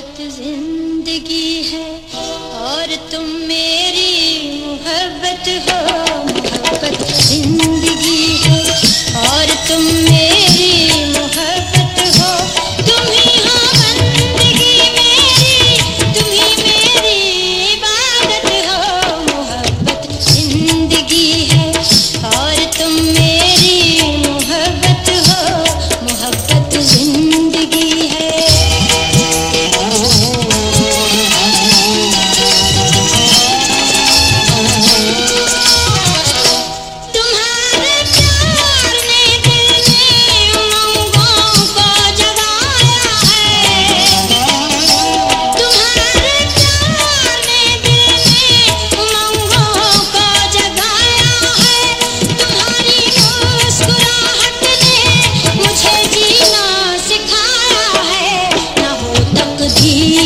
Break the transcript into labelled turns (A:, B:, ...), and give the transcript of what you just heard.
A: मोहब्बत ज़िंदगी है और तुम मेरी मोहब्बत हो। की